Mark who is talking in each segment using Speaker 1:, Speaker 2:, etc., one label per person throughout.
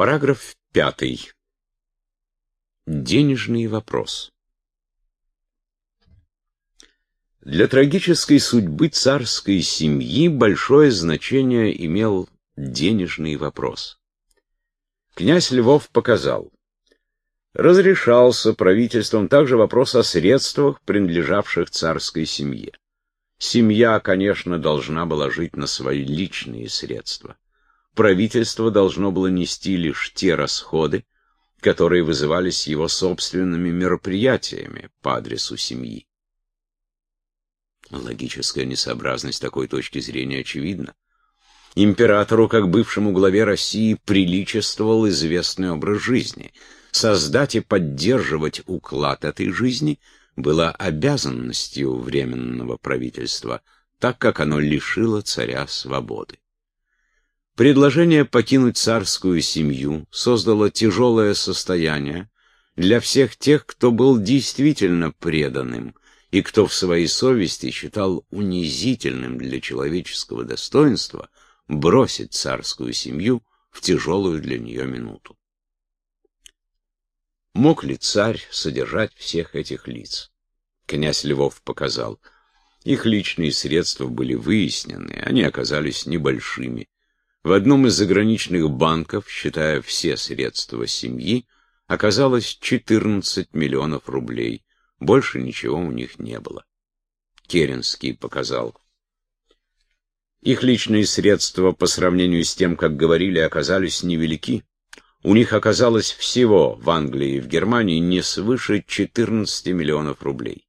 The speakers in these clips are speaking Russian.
Speaker 1: Параграф пятый. Денежный вопрос. Для трагической судьбы царской семьи большое значение имел денежный вопрос. Князь Львов показал, разрешался правительством также вопрос о средствах, принадлежавших царской семье. Семья, конечно, должна была жить на свои личные средства. Правительство должно было нести лишь те расходы, которые вызывались его собственными мероприятиями по адресу семьи. Логическая несообразность такой точки зрения очевидна. Императору, как бывшему главе России, приличествовал известный образ жизни. Создать и поддерживать уклад этой жизни было обязанностью Временного правительства, так как оно лишило царя свободы. Предложение покинуть царскую семью создало тяжелое состояние для всех тех, кто был действительно преданным и кто в своей совести считал унизительным для человеческого достоинства – бросить царскую семью в тяжелую для нее минуту. Мог ли царь содержать всех этих лиц? Князь Львов показал. Их личные средства были выяснены, они оказались небольшими. В одном из заграничных банков, считая все средства семьи, оказалось 14 миллионов рублей. Больше ничего у них не было. Керенский показал. Их личные средства по сравнению с тем, как говорили, оказались невелики. У них оказалось всего в Англии и в Германии не свыше 14 миллионов рублей.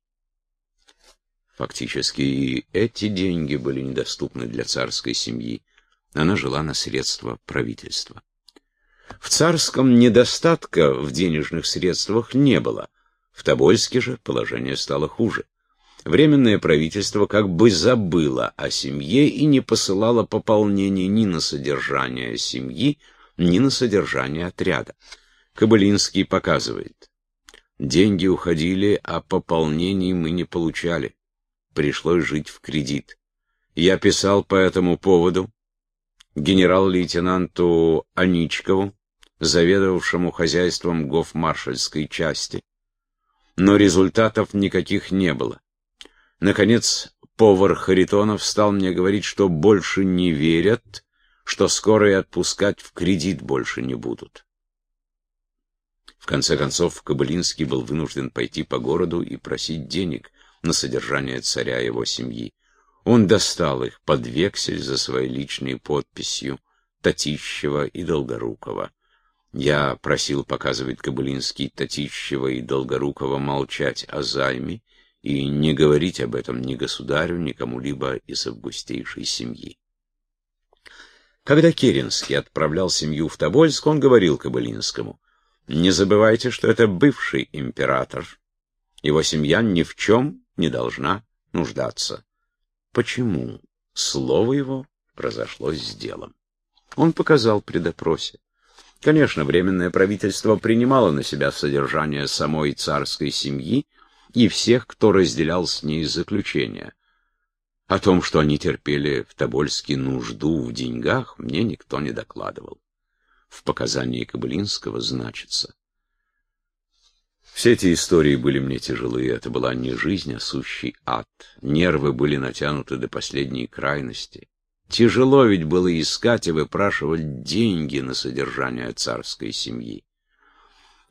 Speaker 1: Фактически и эти деньги были недоступны для царской семьи. Она жила на средства правительства. В царском недостатка в денежных средствах не было. В Тобольске же положение стало хуже. Временное правительство как бы забыло о семье и не посылало пополнений ни на содержание семьи, ни на содержание отряда. Кабылинский показывает. Деньги уходили, а пополнений мы не получали. Пришлось жить в кредит. Я писал по этому поводу генерал-лейтенанту Аничкову, заведовавшему хозяйством гофмаршальской части, но результатов никаких не было. Наконец, повар Харитонов стал мне говорить, что больше не верят, что скоро и отпускать в кредит больше не будут. В конце концов, Кобылинский был вынужден пойти по городу и просить денег на содержание царя и его семьи. Он достал их под вексель за своей личной подписью Татищева и Долгорукова. Я просил показывать Кобылинский Татищева и Долгорукова молчать о займе и не говорить об этом ни государю, ни кому-либо из августейшей семьи. Когда Керенский отправлял семью в Тобольск, он говорил Кобылинскому, «Не забывайте, что это бывший император. Его семья ни в чем не должна нуждаться». Почему? Слово его разошлось с делом. Он показал при допросе. Конечно, Временное правительство принимало на себя содержание самой царской семьи, и всех, кто разделял с ней заключение. О том, что они терпели в Тобольске нужду в деньгах, мне никто не докладывал. В показании Кобылинского значится. Все эти истории были мне тяжелые, это была не жизнь, а сущий ад. Нервы были натянуты до последней крайности. Тяжело ведь было искать и выпрашивать деньги на содержание царской семьи.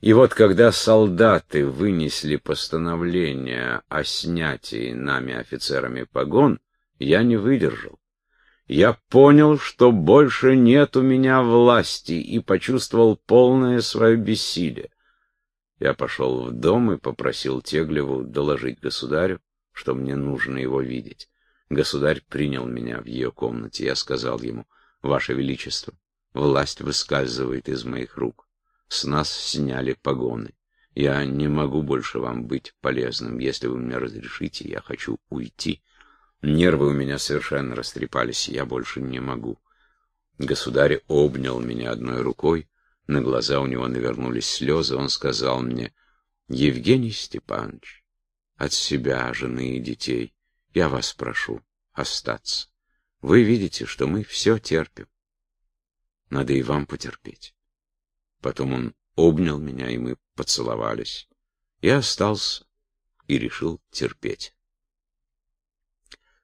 Speaker 1: И вот когда солдаты вынесли постановление о снятии нами офицерами погон, я не выдержал. Я понял, что больше нет у меня власти, и почувствовал полное свое бессилие. Я пошел в дом и попросил Теглеву доложить государю, что мне нужно его видеть. Государь принял меня в ее комнате. Я сказал ему, «Ваше Величество, власть выскальзывает из моих рук. С нас сняли погоны. Я не могу больше вам быть полезным. Если вы мне разрешите, я хочу уйти. Нервы у меня совершенно растрепались, я больше не могу. Государь обнял меня одной рукой, на глаза у него навернулись слезы, он сказал мне, «Евгений Степанович, от себя, жены и детей, я вас прошу остаться. Вы видите, что мы все терпим. Надо и вам потерпеть». Потом он обнял меня, и мы поцеловались. Я остался и решил терпеть.